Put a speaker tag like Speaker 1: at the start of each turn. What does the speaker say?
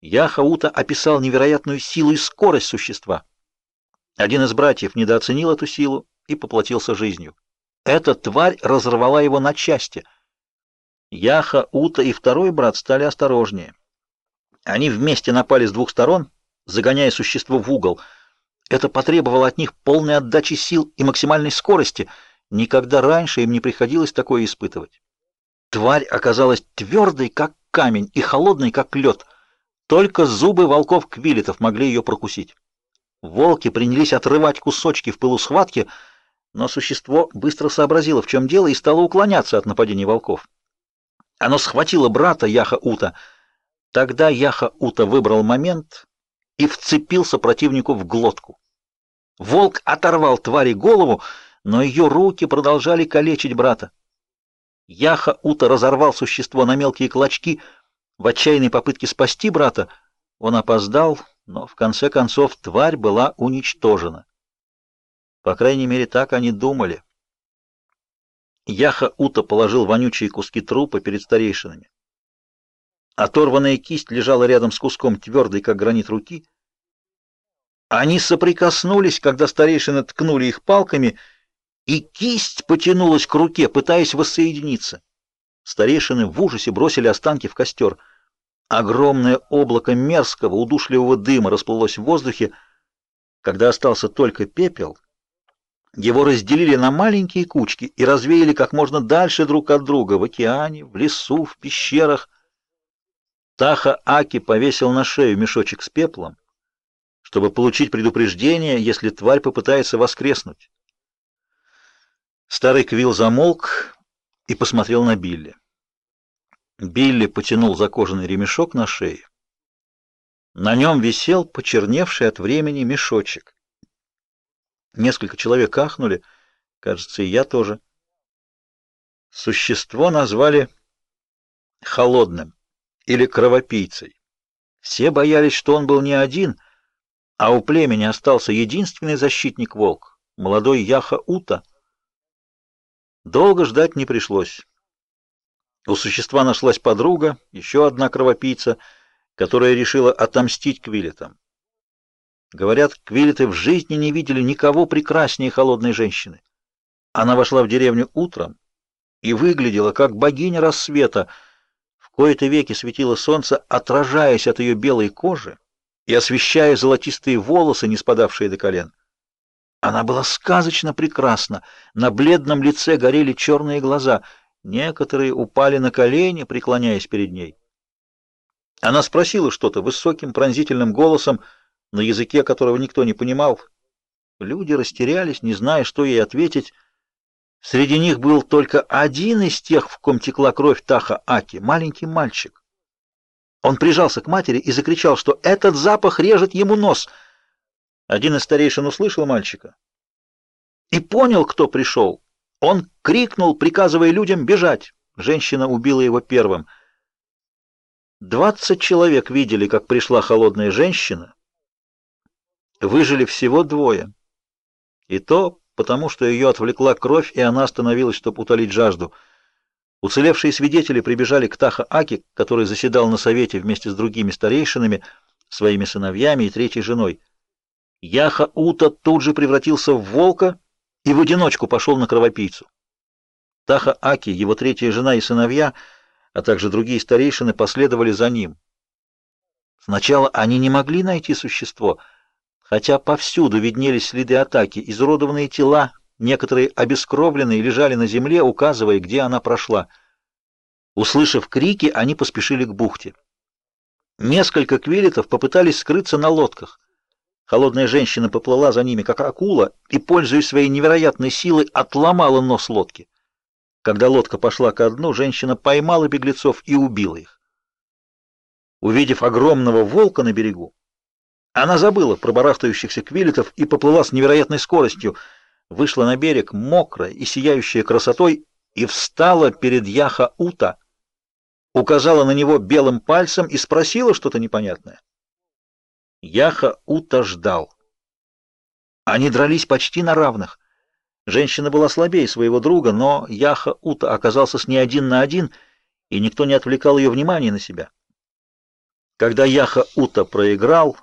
Speaker 1: Яхаута описал невероятную силу и скорость существа. Один из братьев недооценил эту силу и поплатился жизнью. Эта тварь разорвала его на части. Яха, Ута и второй брат стали осторожнее. Они вместе напали с двух сторон, загоняя существо в угол. Это потребовало от них полной отдачи сил и максимальной скорости. Никогда раньше им не приходилось такое испытывать. Тварь оказалась твердой, как камень, и холодной, как лед. Только зубы волков-квилетов могли ее прокусить. Волки принялись отрывать кусочки в пылу схватки, но существо быстро сообразило, в чем дело, и стало уклоняться от нападений волков. Оно схватило брата Яха-Ута. Тогда Яха-Ута выбрал момент и вцепился противнику в глотку. Волк оторвал твари голову, но ее руки продолжали калечить брата. Яха-Ута разорвал существо на мелкие клочки — в отчаянной попытке спасти брата он опоздал, но в конце концов тварь была уничтожена. По крайней мере, так они думали. Яха Ута положил вонючие куски трупа перед старейшинами. Оторванная кисть лежала рядом с куском твердой, как гранит руки. Они соприкоснулись, когда старейшины ткнули их палками, и кисть потянулась к руке, пытаясь воссоединиться. Старейшины в ужасе бросили останки в костер — Огромное облако мерзкого, удушливого дыма расплылось в воздухе. Когда остался только пепел, его разделили на маленькие кучки и развеяли как можно дальше друг от друга, в океане, в лесу, в пещерах. Таха Аки повесил на шею мешочек с пеплом, чтобы получить предупреждение, если тварь попытается воскреснуть. Старый Квилл замолк и посмотрел на Билли. Билли потянул за кожаный ремешок на шее. На нем висел почерневший от времени мешочек. Несколько человек ахнули, кажется, и я тоже. Существо назвали холодным или кровопийцей. Все боялись, что он был не один, а у племени остался единственный защитник-волк, молодой Яха-Ута. Долго ждать не пришлось. У существа нашлась подруга, еще одна кровопийца, которая решила отомстить Квилетам. Говорят, Квилеты в жизни не видели никого прекраснее холодной женщины. Она вошла в деревню утром и выглядела как богиня рассвета. В кои-то веки светило солнце, отражаясь от ее белой кожи и освещая золотистые волосы, не спадавшие до колен. Она была сказочно прекрасна, на бледном лице горели черные глаза — Некоторые упали на колени, преклоняясь перед ней. Она спросила что-то высоким пронзительным голосом, на языке которого никто не понимал. Люди растерялись, не зная, что ей ответить. Среди них был только один из тех, в ком текла кровь Таха Аки, маленький мальчик. Он прижался к матери и закричал, что этот запах режет ему нос. Один из старейшин услышал мальчика и понял, кто пришел. Он крикнул, приказывая людям бежать. Женщина убила его первым. Двадцать человек видели, как пришла холодная женщина. Выжили всего двое. И то потому, что ее отвлекла кровь, и она остановилась, чтобы утолить жажду. Уцелевшие свидетели прибежали к Таха-Аки, который заседал на совете вместе с другими старейшинами, своими сыновьями и третьей женой. Яха-Ута тут же превратился в волка и в одиночку пошел на кровопийцу. Таха Аки, его третья жена и сыновья, а также другие старейшины последовали за ним. Сначала они не могли найти существо, хотя повсюду виднелись следы атаки, изуродованные тела, некоторые обескровленные лежали на земле, указывая, где она прошла. Услышав крики, они поспешили к бухте. Несколько квилетов попытались скрыться на лодках. Холодная женщина поплыла за ними, как акула, и, пользуясь своей невероятной силой, отломала нос лодки. Когда лодка пошла ко дну, женщина поймала беглецов и убила их. Увидев огромного волка на берегу, она забыла про барахтающихся квилетов и поплыла с невероятной скоростью, вышла на берег, мокрая и сияющая красотой, и встала перед Яха-Ута, указала на него белым пальцем и спросила что-то непонятное. Яха Ута ждал. Они дрались почти на равных. Женщина была слабее своего друга, но Яха Ута оказался с ней один на один, и никто не отвлекал ее внимания на себя. Когда Яха Ута проиграл,